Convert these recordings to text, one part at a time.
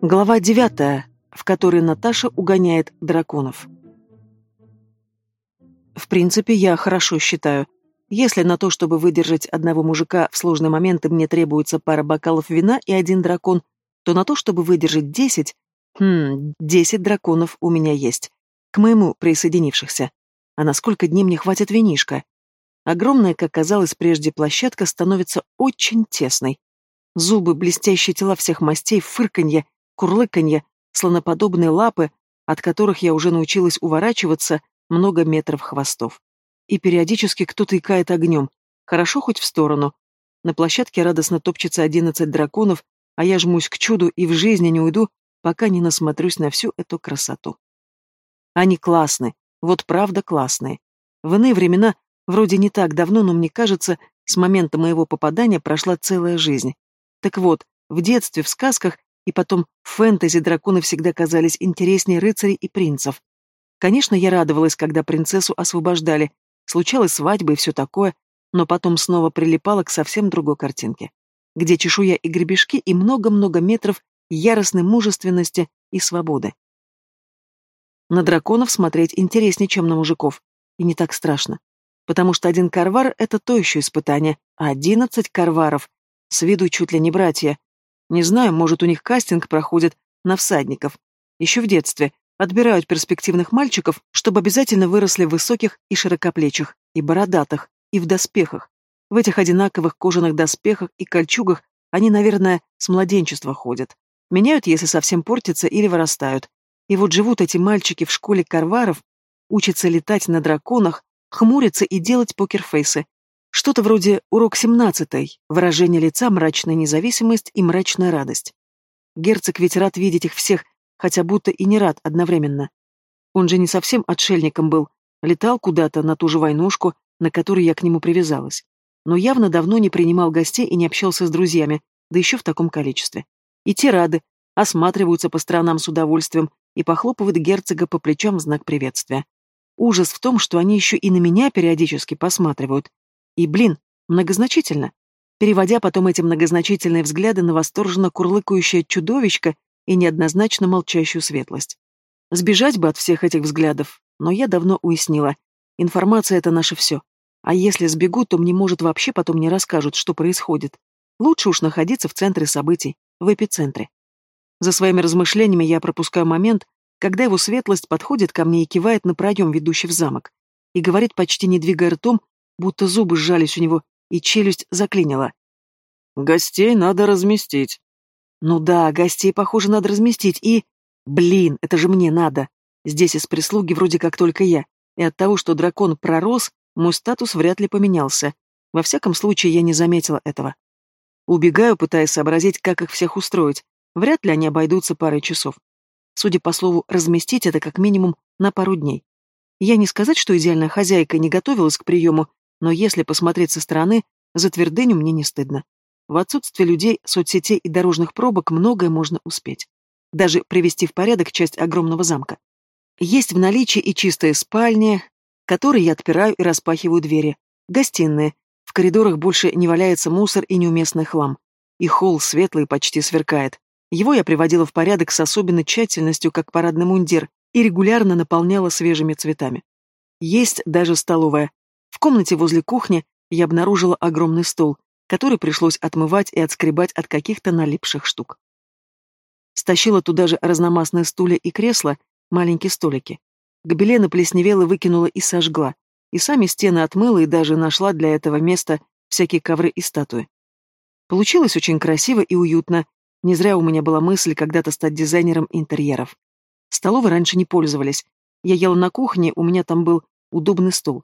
Глава девятая, в которой Наташа угоняет драконов. В принципе, я хорошо считаю. Если на то, чтобы выдержать одного мужика в сложные моменты, мне требуется пара бокалов вина и один дракон, то на то, чтобы выдержать десять, хм, десять драконов у меня есть. К моему присоединившихся. А на сколько дней мне хватит винишка? Огромная, как казалось прежде, площадка становится очень тесной. Зубы, блестящие тела всех мастей, фырканье, курлыканье, слоноподобные лапы, от которых я уже научилась уворачиваться, много метров хвостов. И периодически кто-то икает огнем. Хорошо хоть в сторону. На площадке радостно топчется одиннадцать драконов, а я жмусь к чуду и в жизни не уйду, пока не насмотрюсь на всю эту красоту. Они классны, вот правда классные. В иные времена Вроде не так давно, но мне кажется, с момента моего попадания прошла целая жизнь. Так вот, в детстве, в сказках и потом в фэнтези драконы всегда казались интереснее рыцарей и принцев. Конечно, я радовалась, когда принцессу освобождали, случалась свадьба и все такое, но потом снова прилипала к совсем другой картинке, где чешуя и гребешки и много-много метров яростной мужественности и свободы. На драконов смотреть интереснее, чем на мужиков, и не так страшно потому что один карвар — это то еще испытание, а одиннадцать карваров — с виду чуть ли не братья. Не знаю, может, у них кастинг проходит на всадников. Еще в детстве отбирают перспективных мальчиков, чтобы обязательно выросли в высоких и широкоплечих, и бородатых, и в доспехах. В этих одинаковых кожаных доспехах и кольчугах они, наверное, с младенчества ходят. Меняют, если совсем портятся или вырастают. И вот живут эти мальчики в школе карваров, учатся летать на драконах, хмуриться и делать покерфейсы. Что-то вроде урок семнадцатый, выражение лица, мрачная независимость и мрачная радость. Герцог ведь рад видеть их всех, хотя будто и не рад одновременно. Он же не совсем отшельником был, летал куда-то на ту же войнушку, на которой я к нему привязалась. Но явно давно не принимал гостей и не общался с друзьями, да еще в таком количестве. И те рады, осматриваются по сторонам с удовольствием и похлопывают герцога по плечам в знак приветствия. Ужас в том, что они еще и на меня периодически посматривают. И, блин, многозначительно. Переводя потом эти многозначительные взгляды на восторженно курлыкающее чудовищко и неоднозначно молчащую светлость. Сбежать бы от всех этих взглядов, но я давно уяснила. Информация — это наше все. А если сбегу, то мне, может, вообще потом не расскажут, что происходит. Лучше уж находиться в центре событий, в эпицентре. За своими размышлениями я пропускаю момент, когда его светлость подходит ко мне и кивает на проем, ведущий в замок, и говорит, почти не двигая ртом, будто зубы сжались у него, и челюсть заклинила. «Гостей надо разместить». «Ну да, гостей, похоже, надо разместить, и...» «Блин, это же мне надо. Здесь из прислуги вроде как только я, и от того, что дракон пророс, мой статус вряд ли поменялся. Во всяком случае, я не заметила этого. Убегаю, пытаясь сообразить, как их всех устроить. Вряд ли они обойдутся парой часов. Судя по слову «разместить» это как минимум на пару дней. Я не сказать, что идеальная хозяйка не готовилась к приему, но если посмотреть со стороны, за твердыню мне не стыдно. В отсутствие людей, соцсетей и дорожных пробок многое можно успеть. Даже привести в порядок часть огромного замка. Есть в наличии и чистые спальни, которые я отпираю и распахиваю двери, гостиные, в коридорах больше не валяется мусор и неуместный хлам. И холл светлый почти сверкает. Его я приводила в порядок с особенной тщательностью, как парадный мундир, и регулярно наполняла свежими цветами. Есть даже столовая. В комнате возле кухни я обнаружила огромный стол, который пришлось отмывать и отскребать от каких-то налипших штук. Стащила туда же разномастные стулья и кресла, маленькие столики. Гобелены плесневела, выкинула и сожгла. И сами стены отмыла и даже нашла для этого места всякие ковры и статуи. Получилось очень красиво и уютно, не зря у меня была мысль когда-то стать дизайнером интерьеров. Столовой раньше не пользовались. Я ела на кухне, у меня там был удобный стул.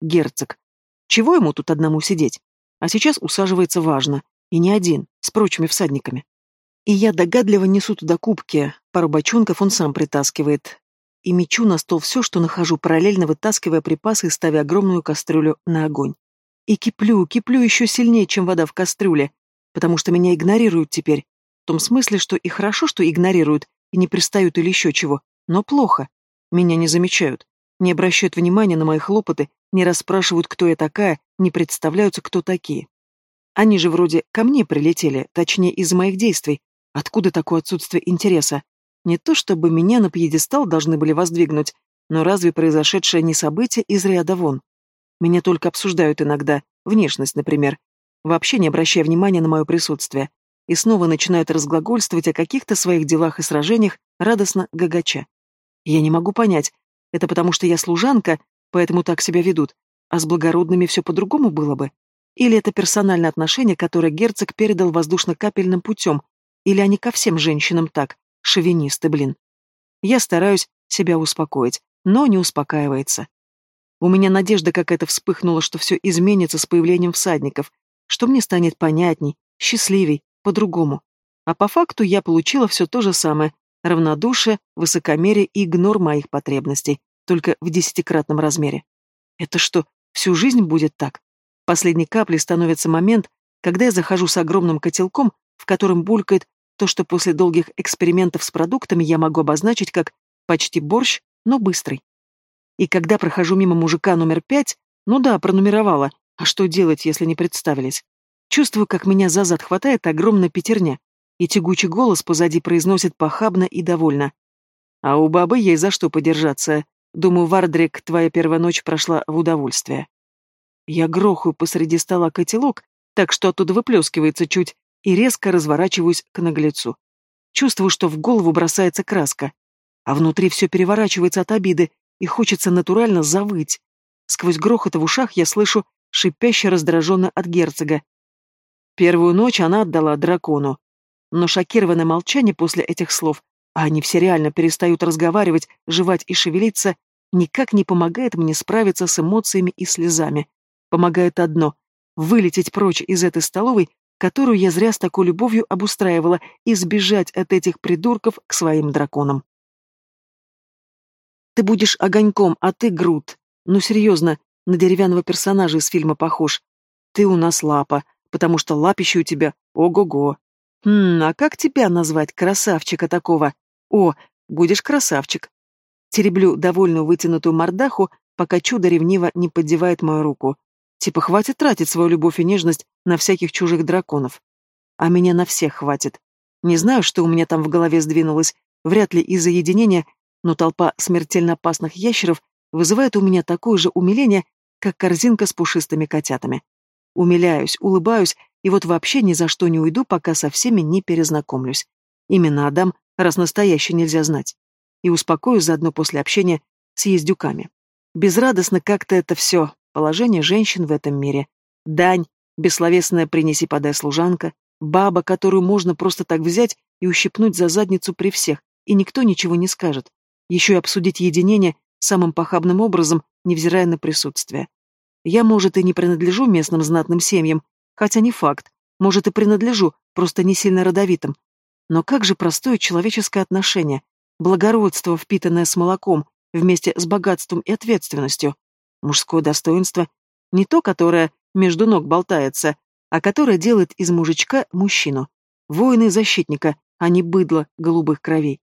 Герцог. Чего ему тут одному сидеть? А сейчас усаживается важно. И не один, с прочими всадниками. И я догадливо несу туда кубки, пару бочонков он сам притаскивает. И мечу на стол все, что нахожу, параллельно вытаскивая припасы и ставя огромную кастрюлю на огонь. И киплю, киплю еще сильнее, чем вода в кастрюле, потому что меня игнорируют теперь, в том смысле, что и хорошо, что игнорируют, и не пристают или еще чего, но плохо. Меня не замечают, не обращают внимания на мои хлопоты, не расспрашивают, кто я такая, не представляются, кто такие. Они же вроде ко мне прилетели, точнее, из моих действий. Откуда такое отсутствие интереса? Не то чтобы меня на пьедестал должны были воздвигнуть, но разве произошедшее не событие из ряда вон? Меня только обсуждают иногда, внешность, например, вообще не обращая внимания на мое присутствие, и снова начинают разглагольствовать о каких-то своих делах и сражениях, радостно гагача. Я не могу понять, это потому что я служанка, поэтому так себя ведут, а с благородными все по-другому было бы? Или это персональное отношение, которое герцог передал воздушно-капельным путем, или они ко всем женщинам так, шовинисты, блин. Я стараюсь себя успокоить, но не успокаивается. У меня надежда какая-то вспыхнула, что все изменится с появлением всадников, что мне станет понятней, счастливей, по-другому. А по факту я получила все то же самое — равнодушие, высокомерие и игнор моих потребностей, только в десятикратном размере. Это что, всю жизнь будет так? Последней каплей становится момент, когда я захожу с огромным котелком, в котором булькает то, что после долгих экспериментов с продуктами я могу обозначить как почти борщ, но быстрый. И когда прохожу мимо мужика номер пять, ну да, пронумеровала, а что делать, если не представились? Чувствую, как меня за зад хватает огромная пятерня, и тягучий голос позади произносит похабно и довольно. А у бабы ей за что подержаться. Думаю, Вардрик, твоя первая ночь прошла в удовольствие. Я грохаю посреди стола котелок, так что оттуда выплескивается чуть, и резко разворачиваюсь к наглецу. Чувствую, что в голову бросается краска, а внутри все переворачивается от обиды, и хочется натурально завыть. Сквозь грохот в ушах я слышу шипяще раздраженно от герцога. Первую ночь она отдала дракону. Но шокированное молчание после этих слов, а они все реально перестают разговаривать, жевать и шевелиться, никак не помогает мне справиться с эмоциями и слезами. Помогает одно — вылететь прочь из этой столовой, которую я зря с такой любовью обустраивала, и сбежать от этих придурков к своим драконам. Ты будешь огоньком, а ты груд. Ну, серьезно, на деревянного персонажа из фильма похож. Ты у нас лапа, потому что лапище у тебя ого-го. Хм, а как тебя назвать, красавчика такого? О, будешь красавчик. Тереблю довольную вытянутую мордаху, пока чудо ревниво не поддевает мою руку. Типа хватит тратить свою любовь и нежность на всяких чужих драконов. А меня на всех хватит. Не знаю, что у меня там в голове сдвинулось, вряд ли из-за единения но толпа смертельно опасных ящеров вызывает у меня такое же умиление, как корзинка с пушистыми котятами. Умиляюсь, улыбаюсь, и вот вообще ни за что не уйду, пока со всеми не перезнакомлюсь. Именно Адам, раз настоящий нельзя знать. И успокоюсь заодно после общения с ездюками. Безрадостно как-то это все, положение женщин в этом мире. Дань, бессловесная «принеси-подай служанка», баба, которую можно просто так взять и ущипнуть за задницу при всех, и никто ничего не скажет еще и обсудить единение самым похабным образом, невзирая на присутствие. Я, может, и не принадлежу местным знатным семьям, хотя не факт, может, и принадлежу, просто не сильно родовитым. Но как же простое человеческое отношение, благородство, впитанное с молоком, вместе с богатством и ответственностью, мужское достоинство, не то, которое между ног болтается, а которое делает из мужичка мужчину, воина и защитника, а не быдло голубых кровей.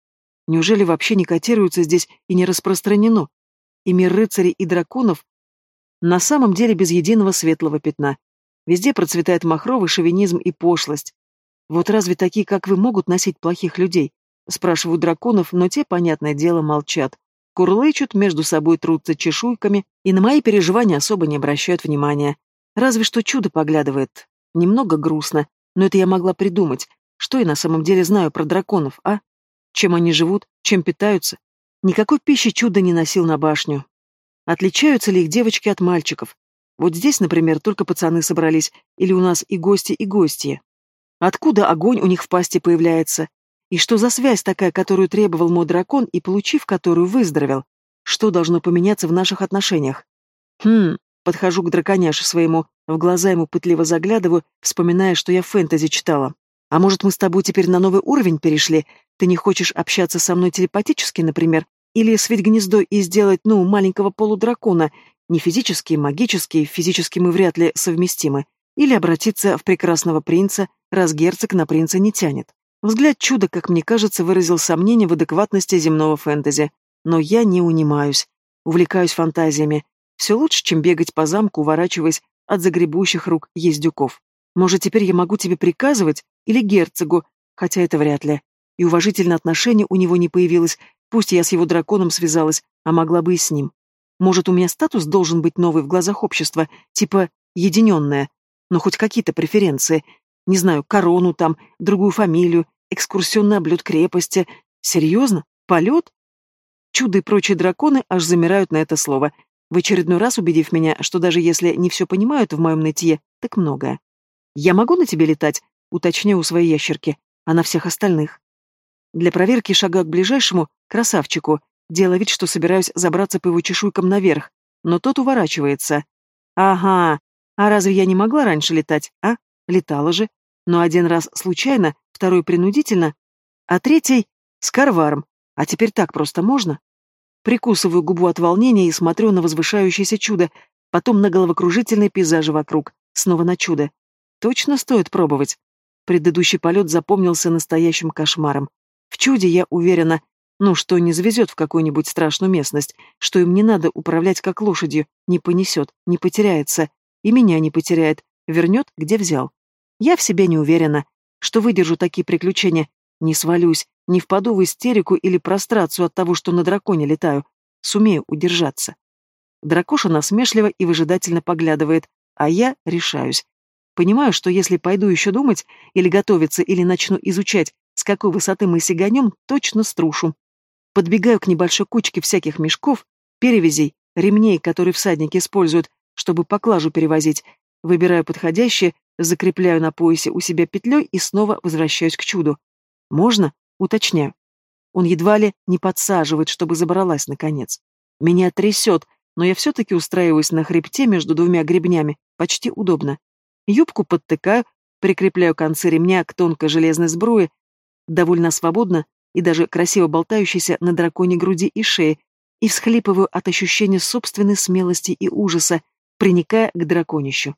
Неужели вообще не котируется здесь и не распространено? И мир рыцарей и драконов на самом деле без единого светлого пятна. Везде процветает махровый шовинизм и пошлость. Вот разве такие, как вы, могут носить плохих людей? Спрашивают драконов, но те, понятное дело, молчат. Курлычут, между собой трутся чешуйками и на мои переживания особо не обращают внимания. Разве что чудо поглядывает. Немного грустно, но это я могла придумать. Что я на самом деле знаю про драконов, а? Чем они живут, чем питаются? Никакой пищи чудо не носил на башню. Отличаются ли их девочки от мальчиков? Вот здесь, например, только пацаны собрались, или у нас и гости, и гости. Откуда огонь у них в пасти появляется? И что за связь такая, которую требовал мой дракон и, получив которую, выздоровел? Что должно поменяться в наших отношениях? Хм, подхожу к драконяше своему, в глаза ему пытливо заглядываю, вспоминая, что я фэнтези читала. А может, мы с тобой теперь на новый уровень перешли, ты не хочешь общаться со мной телепатически, например, или свить гнездо и сделать, ну, маленького полудракона, не физически, магически, физически мы вряд ли совместимы, или обратиться в прекрасного принца, раз герцог на принца не тянет. Взгляд чуда, как мне кажется, выразил сомнение в адекватности земного фэнтези. Но я не унимаюсь, увлекаюсь фантазиями. Все лучше, чем бегать по замку, уворачиваясь от загребущих рук ездюков. Может, теперь я могу тебе приказывать? Или герцогу? Хотя это вряд ли. И уважительное отношение у него не появилось, пусть я с его драконом связалась, а могла бы и с ним. Может, у меня статус должен быть новый в глазах общества, типа единенная, но хоть какие-то преференции. Не знаю, корону там, другую фамилию, экскурсионный облет крепости. Серьезно? Полет? Чудо и прочие драконы аж замирают на это слово, в очередной раз убедив меня, что даже если не все понимают в моем нытье, так многое. «Я могу на тебе летать?» — уточняю у своей ящерки, а на всех остальных. Для проверки шага к ближайшему, красавчику, делая вид, что собираюсь забраться по его чешуйкам наверх, но тот уворачивается. «Ага, а разве я не могла раньше летать, а? Летала же. Но один раз случайно, второй принудительно, а третий — с карваром. А теперь так просто можно?» Прикусываю губу от волнения и смотрю на возвышающееся чудо, потом на головокружительные пейзажи вокруг, снова на чудо. Точно стоит пробовать. Предыдущий полет запомнился настоящим кошмаром. В чуде я уверена, ну, что не завезет в какую-нибудь страшную местность, что им не надо управлять как лошадью, не понесет, не потеряется, и меня не потеряет, вернет, где взял. Я в себе не уверена, что выдержу такие приключения, не свалюсь, не впаду в истерику или прострацию от того, что на драконе летаю. Сумею удержаться. Дракоша насмешливо и выжидательно поглядывает, а я решаюсь. Понимаю, что если пойду еще думать, или готовиться, или начну изучать, с какой высоты мы сиганем, точно струшу. Подбегаю к небольшой кучке всяких мешков, перевязей, ремней, которые всадники используют, чтобы поклажу перевозить, выбираю подходящее, закрепляю на поясе у себя петлей и снова возвращаюсь к чуду. Можно? Уточняю. Он едва ли не подсаживает, чтобы забралась наконец. Меня трясет, но я все-таки устраиваюсь на хребте между двумя гребнями. Почти удобно. Юбку подтыкаю, прикрепляю концы ремня к тонкой железной сбруе, довольно свободно и даже красиво болтающейся на драконе груди и шее, и всхлипываю от ощущения собственной смелости и ужаса, приникая к драконищу.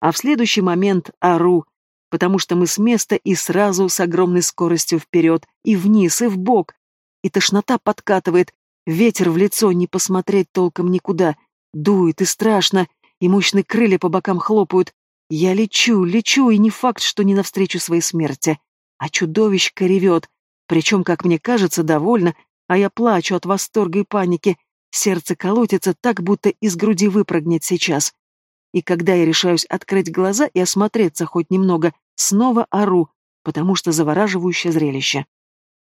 А в следующий момент ору, потому что мы с места и сразу с огромной скоростью вперед, и вниз, и вбок. И тошнота подкатывает, ветер в лицо, не посмотреть толком никуда. Дует и страшно, и мощные крылья по бокам хлопают. Я лечу, лечу, и не факт, что не навстречу своей смерти. А чудовищка ревет, причем, как мне кажется, довольно, а я плачу от восторга и паники. Сердце колотится так, будто из груди выпрыгнет сейчас. И когда я решаюсь открыть глаза и осмотреться хоть немного, снова ору, потому что завораживающее зрелище.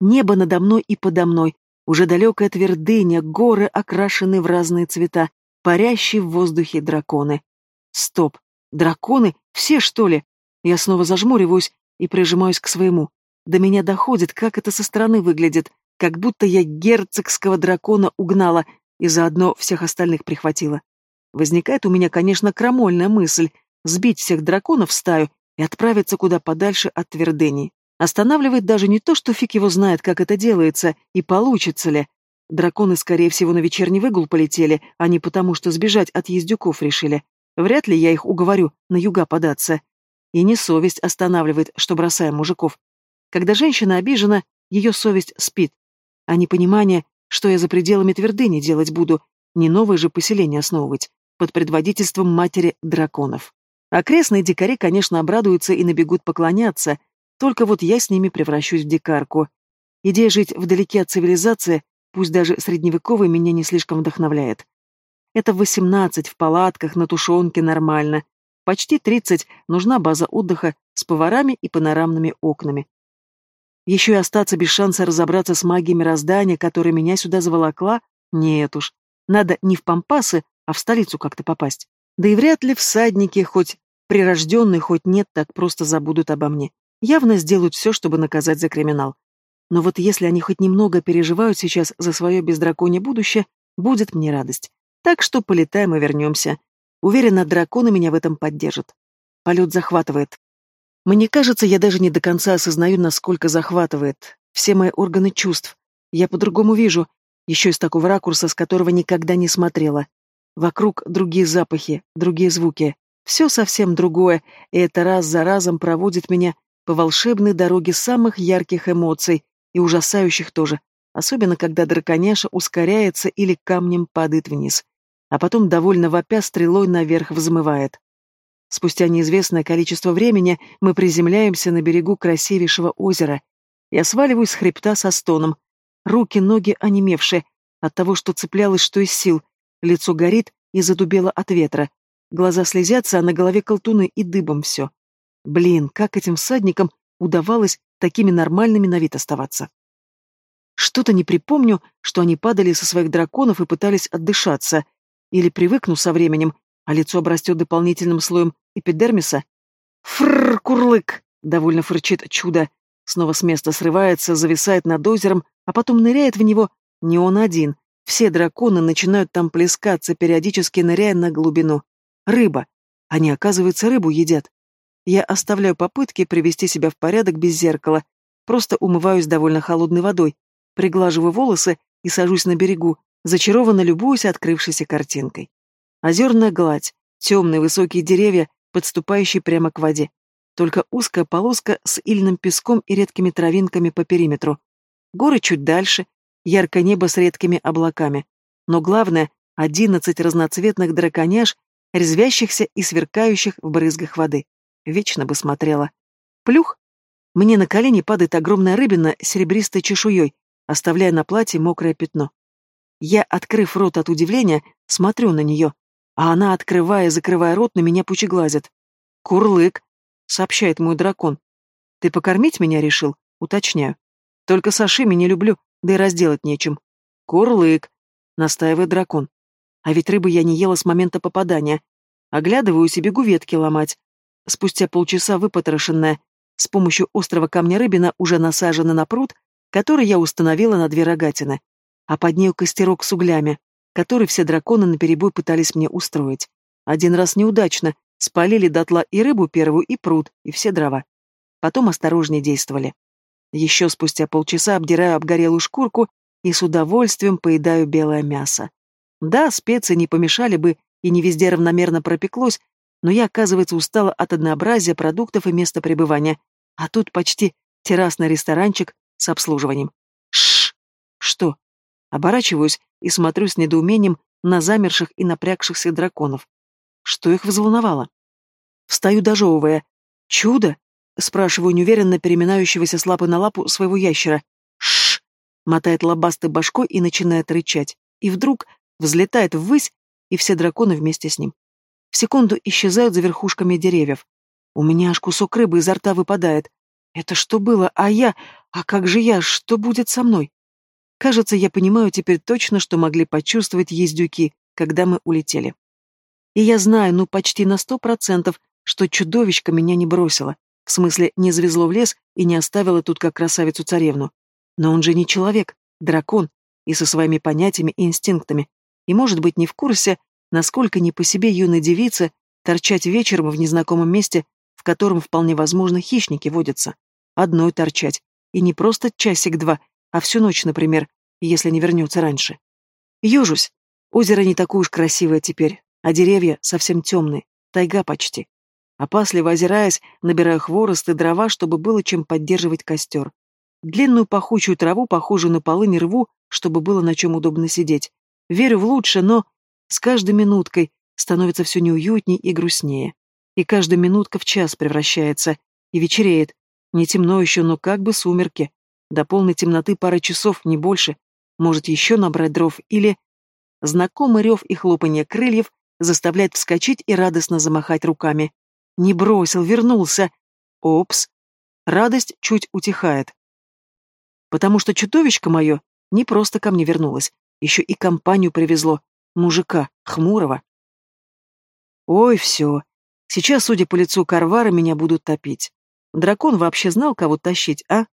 Небо надо мной и подо мной, уже далекая твердыня, горы, окрашены в разные цвета, парящие в воздухе драконы. Стоп! Драконы? Все, что ли? Я снова зажмуриваюсь и прижимаюсь к своему. До меня доходит, как это со стороны выглядит, как будто я герцогского дракона угнала и заодно всех остальных прихватила. Возникает у меня, конечно, крамольная мысль сбить всех драконов в стаю и отправиться куда подальше от твердыни. Останавливает даже не то, что фиг его знает, как это делается и получится ли. Драконы, скорее всего, на вечерний выгул полетели, а не потому, что сбежать от ездюков решили. Вряд ли я их уговорю на юга податься. И не совесть останавливает, что бросаем мужиков. Когда женщина обижена, ее совесть спит. А непонимание, что я за пределами твердыни делать буду, не новое же поселение основывать под предводительством матери драконов. Окрестные дикари, конечно, обрадуются и набегут поклоняться, только вот я с ними превращусь в дикарку. Идея жить вдалеке от цивилизации, пусть даже средневековой, меня не слишком вдохновляет. Это в восемнадцать, в палатках, на тушенке нормально. Почти тридцать нужна база отдыха с поварами и панорамными окнами. Еще и остаться без шанса разобраться с магией мироздания, которая меня сюда заволокла? Нет уж. Надо не в пампасы, а в столицу как-то попасть. Да и вряд ли всадники, хоть прирожденные, хоть нет, так просто забудут обо мне. Явно сделают все, чтобы наказать за криминал. Но вот если они хоть немного переживают сейчас за свое бездраконье будущее, будет мне радость. Так что полетаем и вернемся. Уверена, драконы меня в этом поддержат. Полет захватывает. Мне кажется, я даже не до конца осознаю, насколько захватывает. Все мои органы чувств. Я по-другому вижу, еще из такого ракурса, с которого никогда не смотрела. Вокруг другие запахи, другие звуки. Все совсем другое, и это раз за разом проводит меня по волшебной дороге самых ярких эмоций и ужасающих тоже, особенно когда драконяша ускоряется или камнем падает вниз, а потом довольно вопя стрелой наверх взмывает. Спустя неизвестное количество времени мы приземляемся на берегу красивейшего озера. Я сваливаюсь с хребта со стоном. Руки, ноги онемевшие, от того, что цеплялось, что из сил. Лицо горит и задубело от ветра. Глаза слезятся, а на голове колтуны и дыбом все. Блин, как этим всадникам удавалось такими нормальными на вид оставаться? Что-то не припомню, что они падали со своих драконов и пытались отдышаться. Или привыкну со временем, а лицо обрастет дополнительным слоем эпидермиса. Фрррр, курлык! Довольно фырчит чудо. Снова с места срывается, зависает над озером, а потом ныряет в него не он один. Все драконы начинают там плескаться, периодически ныряя на глубину. Рыба. Они, оказывается, рыбу едят. Я оставляю попытки привести себя в порядок без зеркала. Просто умываюсь довольно холодной водой, приглаживаю волосы и сажусь на берегу, зачарованно любуюсь открывшейся картинкой. Озерная гладь, темные высокие деревья, подступающие прямо к воде. Только узкая полоска с ильным песком и редкими травинками по периметру. Горы чуть дальше, яркое небо с редкими облаками. Но главное — одиннадцать разноцветных драконяж, резвящихся и сверкающих в брызгах воды. Вечно бы смотрела. Плюх! Мне на колени падает огромная рыбина с серебристой чешуей, оставляя на платье мокрое пятно. Я, открыв рот от удивления, смотрю на нее, а она, открывая и закрывая рот, на меня пучеглазит. «Курлык», — сообщает мой дракон. «Ты покормить меня решил?» — уточняю. «Только сашими не люблю, да и разделать нечем». «Курлык», — настаивает дракон. А ведь рыбы я не ела с момента попадания. Оглядываюсь и бегу ветки ломать. Спустя полчаса выпотрошенная, с помощью острого камня рыбина уже насажена на пруд, который я установила на две рогатины, а под нею костерок с углями который все драконы наперебой пытались мне устроить. Один раз неудачно, спалили дотла и рыбу первую, и пруд, и все дрова. Потом осторожнее действовали. Еще спустя полчаса обдираю обгорелую шкурку и с удовольствием поедаю белое мясо. Да, специи не помешали бы, и не везде равномерно пропеклось, но я, оказывается, устала от однообразия продуктов и места пребывания, а тут почти террасный ресторанчик с обслуживанием. Шш! Что? Оборачиваюсь и смотрю с недоумением на замерших и напрягшихся драконов. Что их взволновало? Встаю дожевывая. «Чудо?» — спрашиваю неуверенно переминающегося с лапы на лапу своего ящера. «Шш!» — мотает лобастой башкой и начинает рычать. И вдруг взлетает ввысь, и все драконы вместе с ним. В секунду исчезают за верхушками деревьев. У меня аж кусок рыбы изо рта выпадает. Это что было? А я? А как же я? Что будет со мной? Кажется, я понимаю теперь точно, что могли почувствовать ездюки, когда мы улетели. И я знаю, ну почти на сто процентов, что чудовищка меня не бросила. В смысле, не завезло в лес и не оставило тут как красавицу-царевну. Но он же не человек, дракон, и со своими понятиями и инстинктами. И, может быть, не в курсе, насколько не по себе юной девице торчать вечером в незнакомом месте, в котором вполне возможно хищники водятся. Одной торчать. И не просто часик-два, а всю ночь, например, если не вернется раньше. Южусь. Озеро не такое уж красивое теперь, а деревья совсем темные, тайга почти. Опасливо озираясь, набираю хворост и дрова, чтобы было чем поддерживать костер. Длинную пахучую траву, похожую на полынь, рву, чтобы было на чем удобно сидеть. Верю в лучшее, но с каждой минуткой становится все неуютней и грустнее. И каждая минутка в час превращается, и вечереет. Не темно еще, но как бы сумерки. До полной темноты пара часов, не больше. Может, еще набрать дров или... Знакомый рев и хлопанье крыльев заставляет вскочить и радостно замахать руками. Не бросил, вернулся. Опс. Радость чуть утихает. Потому что чудовищко мое не просто ко мне вернулось, еще и компанию привезло. Мужика, хмурого. Ой, все. Сейчас, судя по лицу Карвара, меня будут топить. Дракон вообще знал, кого тащить, а?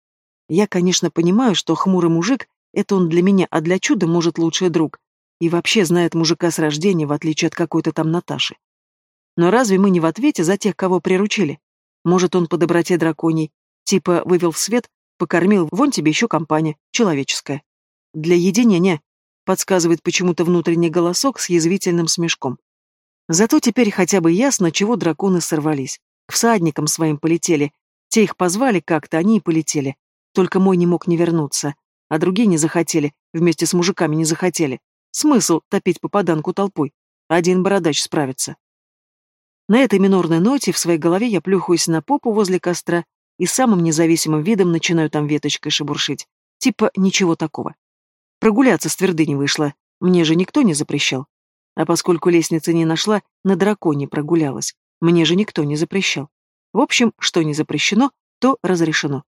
Я, конечно, понимаю, что хмурый мужик — это он для меня, а для чуда, может, лучший друг. И вообще знает мужика с рождения, в отличие от какой-то там Наташи. Но разве мы не в ответе за тех, кого приручили? Может, он по доброте драконий, типа вывел в свет, покормил, вон тебе еще компания, человеческая. Для единения, подсказывает почему-то внутренний голосок с язвительным смешком. Зато теперь хотя бы ясно, чего драконы сорвались. К всадникам своим полетели. Те их позвали как-то, они и полетели. Только мой не мог не вернуться, а другие не захотели, вместе с мужиками не захотели. Смысл топить попаданку толпой? Один бородач справится. На этой минорной ноте в своей голове я плюхаюсь на попу возле костра и самым независимым видом начинаю там веточкой шебуршить. Типа ничего такого. Прогуляться с твердыни вышло. Мне же никто не запрещал. А поскольку лестницы не нашла, на драконе прогулялась. Мне же никто не запрещал. В общем, что не запрещено, то разрешено.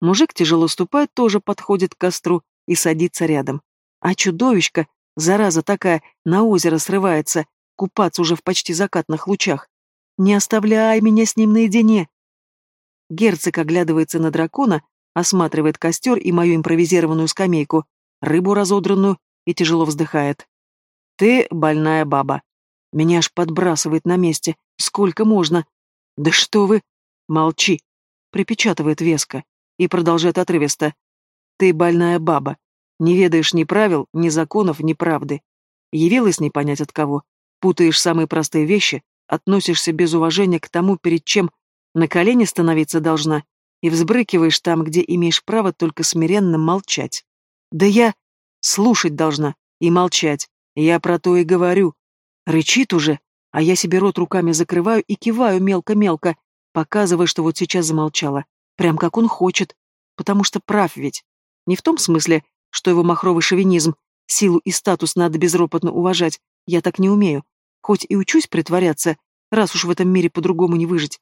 Мужик, тяжело ступает, тоже подходит к костру и садится рядом. А чудовищка, зараза такая, на озеро срывается, купаться уже в почти закатных лучах. Не оставляй меня с ним наедине. Герцог оглядывается на дракона, осматривает костер и мою импровизированную скамейку, рыбу разодранную, и тяжело вздыхает. «Ты больная баба. Меня аж подбрасывает на месте. Сколько можно? Да что вы? Молчи!» Припечатывает веско и продолжает отрывисто. «Ты больная баба. Не ведаешь ни правил, ни законов, ни правды. Явилась не понять от кого. Путаешь самые простые вещи, относишься без уважения к тому, перед чем на колени становиться должна, и взбрыкиваешь там, где имеешь право только смиренно молчать. Да я слушать должна и молчать. Я про то и говорю. Рычит уже, а я себе рот руками закрываю и киваю мелко-мелко, показывая, что вот сейчас замолчала. Прям как он хочет. Потому что прав ведь. Не в том смысле, что его махровый шовинизм, силу и статус надо безропотно уважать. Я так не умею. Хоть и учусь притворяться, раз уж в этом мире по-другому не выжить.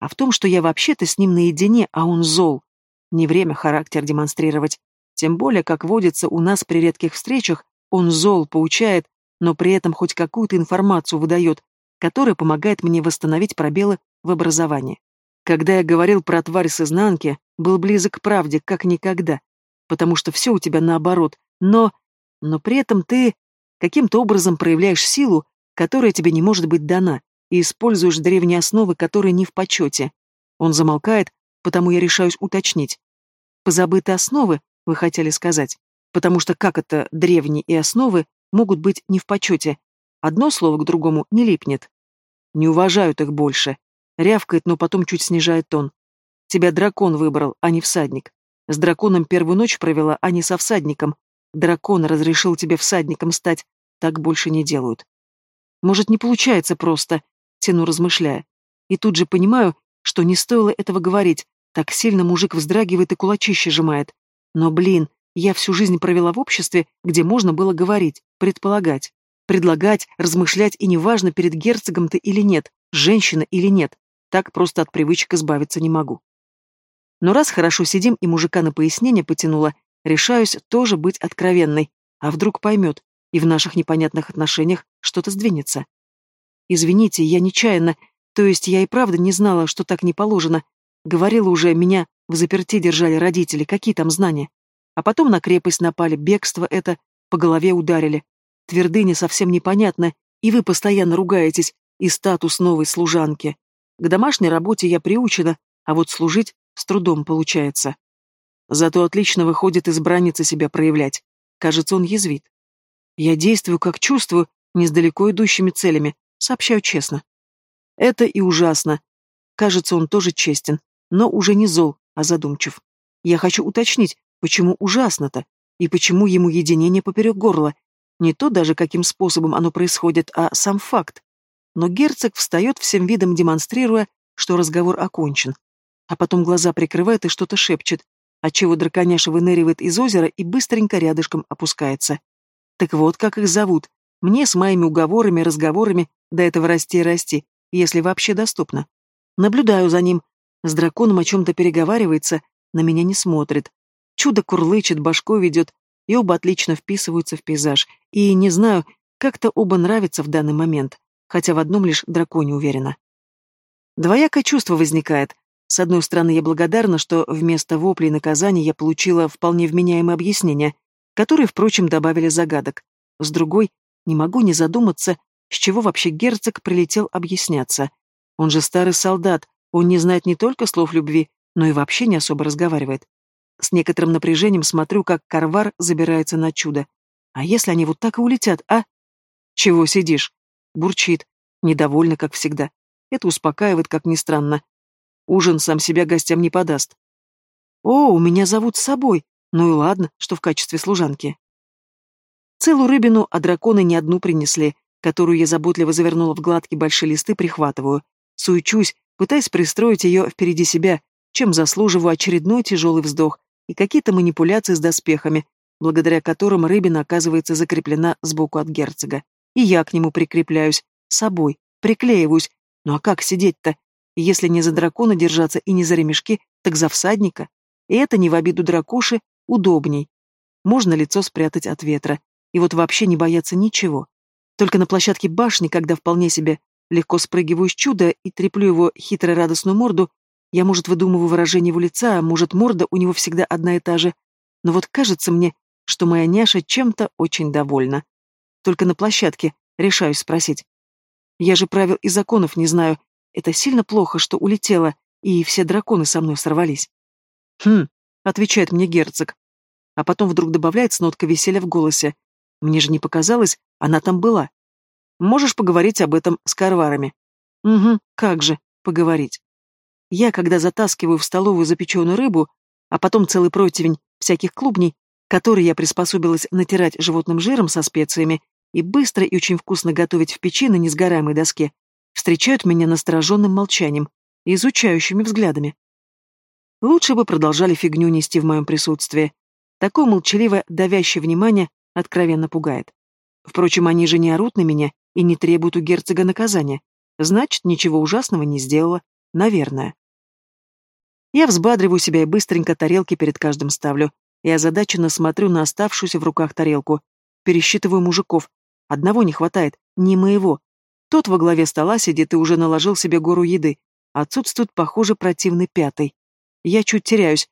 А в том, что я вообще-то с ним наедине, а он зол. Не время характер демонстрировать. Тем более, как водится у нас при редких встречах, он зол, поучает, но при этом хоть какую-то информацию выдает, которая помогает мне восстановить пробелы в образовании. Когда я говорил про тварь с изнанки, был близок к правде, как никогда, потому что все у тебя наоборот, но... Но при этом ты каким-то образом проявляешь силу, которая тебе не может быть дана, и используешь древние основы, которые не в почете. Он замолкает, потому я решаюсь уточнить. Позабытые основы, вы хотели сказать, потому что как это древние и основы могут быть не в почете? Одно слово к другому не липнет. Не уважают их больше, Рявкает, но потом чуть снижает тон. Тебя дракон выбрал, а не всадник. С драконом первую ночь провела, а не со всадником. Дракон разрешил тебе всадником стать. Так больше не делают. Может, не получается просто, тяну размышляя. И тут же понимаю, что не стоило этого говорить. Так сильно мужик вздрагивает и кулачище сжимает. Но, блин, я всю жизнь провела в обществе, где можно было говорить, предполагать, предлагать, размышлять, и неважно, перед герцогом ты или нет, женщина или нет. Так просто от привычек избавиться не могу. Но раз хорошо сидим и мужика на пояснение потянуло, решаюсь тоже быть откровенной, а вдруг поймет, и в наших непонятных отношениях что-то сдвинется. Извините, я нечаянно, то есть я и правда не знала, что так не положено. Говорила уже, меня в заперти держали родители, какие там знания. А потом на крепость напали, бегство это, по голове ударили. Твердыня совсем непонятна, и вы постоянно ругаетесь, и статус новой служанки. К домашней работе я приучена, а вот служить с трудом получается. Зато отлично выходит избранница себя проявлять. Кажется, он язвит. Я действую, как чувствую, не с далеко идущими целями, сообщаю честно. Это и ужасно. Кажется, он тоже честен, но уже не зол, а задумчив. Я хочу уточнить, почему ужасно-то, и почему ему единение поперек горла. Не то даже, каким способом оно происходит, а сам факт но герцог встает всем видом, демонстрируя, что разговор окончен. А потом глаза прикрывает и что-то шепчет, отчего драконяша выныривает из озера и быстренько рядышком опускается. Так вот, как их зовут. Мне с моими уговорами, разговорами до этого расти и расти, если вообще доступно. Наблюдаю за ним. С драконом о чем-то переговаривается, на меня не смотрит. Чудо курлычет, башкой ведет, и оба отлично вписываются в пейзаж. И, не знаю, как-то оба нравятся в данный момент хотя в одном лишь драконе уверена. Двоякое чувство возникает. С одной стороны, я благодарна, что вместо воплей и наказаний я получила вполне вменяемое объяснение, которые, впрочем, добавили загадок. С другой, не могу не задуматься, с чего вообще герцог прилетел объясняться. Он же старый солдат, он не знает не только слов любви, но и вообще не особо разговаривает. С некоторым напряжением смотрю, как Карвар забирается на чудо. А если они вот так и улетят, а? Чего сидишь? Бурчит, недовольно, как всегда. Это успокаивает, как ни странно. Ужин сам себя гостям не подаст. О, у меня зовут с собой. Ну и ладно, что в качестве служанки. Целую рыбину, а драконы не одну принесли. которую я заботливо завернула в гладкие большие листы, прихватываю. Суечусь, пытаясь пристроить ее впереди себя, чем заслуживаю очередной тяжелый вздох и какие-то манипуляции с доспехами, благодаря которым рыбина оказывается закреплена сбоку от герцога. И я к нему прикрепляюсь, собой, приклеиваюсь. Ну а как сидеть-то? Если не за дракона держаться и не за ремешки, так за всадника. И это не в обиду дракоши, удобней. Можно лицо спрятать от ветра. И вот вообще не бояться ничего. Только на площадке башни, когда вполне себе легко спрыгиваю с чуда и треплю его хитро радостную морду, я, может, выдумываю выражение его лица, а может, морда у него всегда одна и та же. Но вот кажется мне, что моя няша чем-то очень довольна. Только на площадке решаюсь спросить. Я же правил и законов не знаю. Это сильно плохо, что улетела, и все драконы со мной сорвались. Хм, отвечает мне герцог. А потом вдруг добавляется нотка веселья в голосе. Мне же не показалось, она там была. Можешь поговорить об этом с карварами. Угу, как же, поговорить. Я, когда затаскиваю в столовую запеченную рыбу, а потом целый противень всяких клубней, которые я приспособилась натирать животным жиром со специями и быстро и очень вкусно готовить в печи на несгораемой доске, встречают меня настороженным молчанием и изучающими взглядами. Лучше бы продолжали фигню нести в моем присутствии. Такое молчаливое, давящее внимание откровенно пугает. Впрочем, они же не орут на меня и не требуют у герцога наказания. Значит, ничего ужасного не сделала. Наверное. Я взбадриваю себя и быстренько тарелки перед каждым ставлю. Я озадаченно смотрю на оставшуюся в руках тарелку. Пересчитываю мужиков. Одного не хватает, не моего. Тот во главе стола сидит и уже наложил себе гору еды. Отсутствует, похоже, противный пятый. Я чуть теряюсь.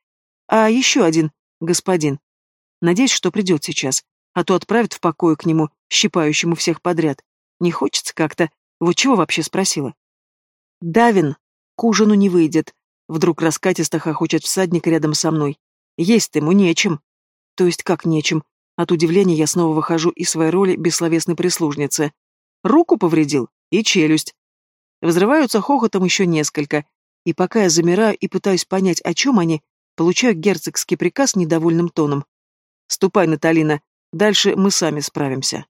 А еще один, господин. Надеюсь, что придет сейчас. А то отправят в покой к нему, щипающему всех подряд. Не хочется как-то. Вот чего вообще спросила? Давин. К ужину не выйдет. Вдруг раскатисто хохочет всадник рядом со мной. Есть ему нечем. То есть как нечем? От удивления я снова выхожу из своей роли бессловесной прислужницы. Руку повредил и челюсть. Взрываются хохотом еще несколько, и пока я замираю и пытаюсь понять, о чем они, получаю герцогский приказ недовольным тоном. «Ступай, Наталина, дальше мы сами справимся».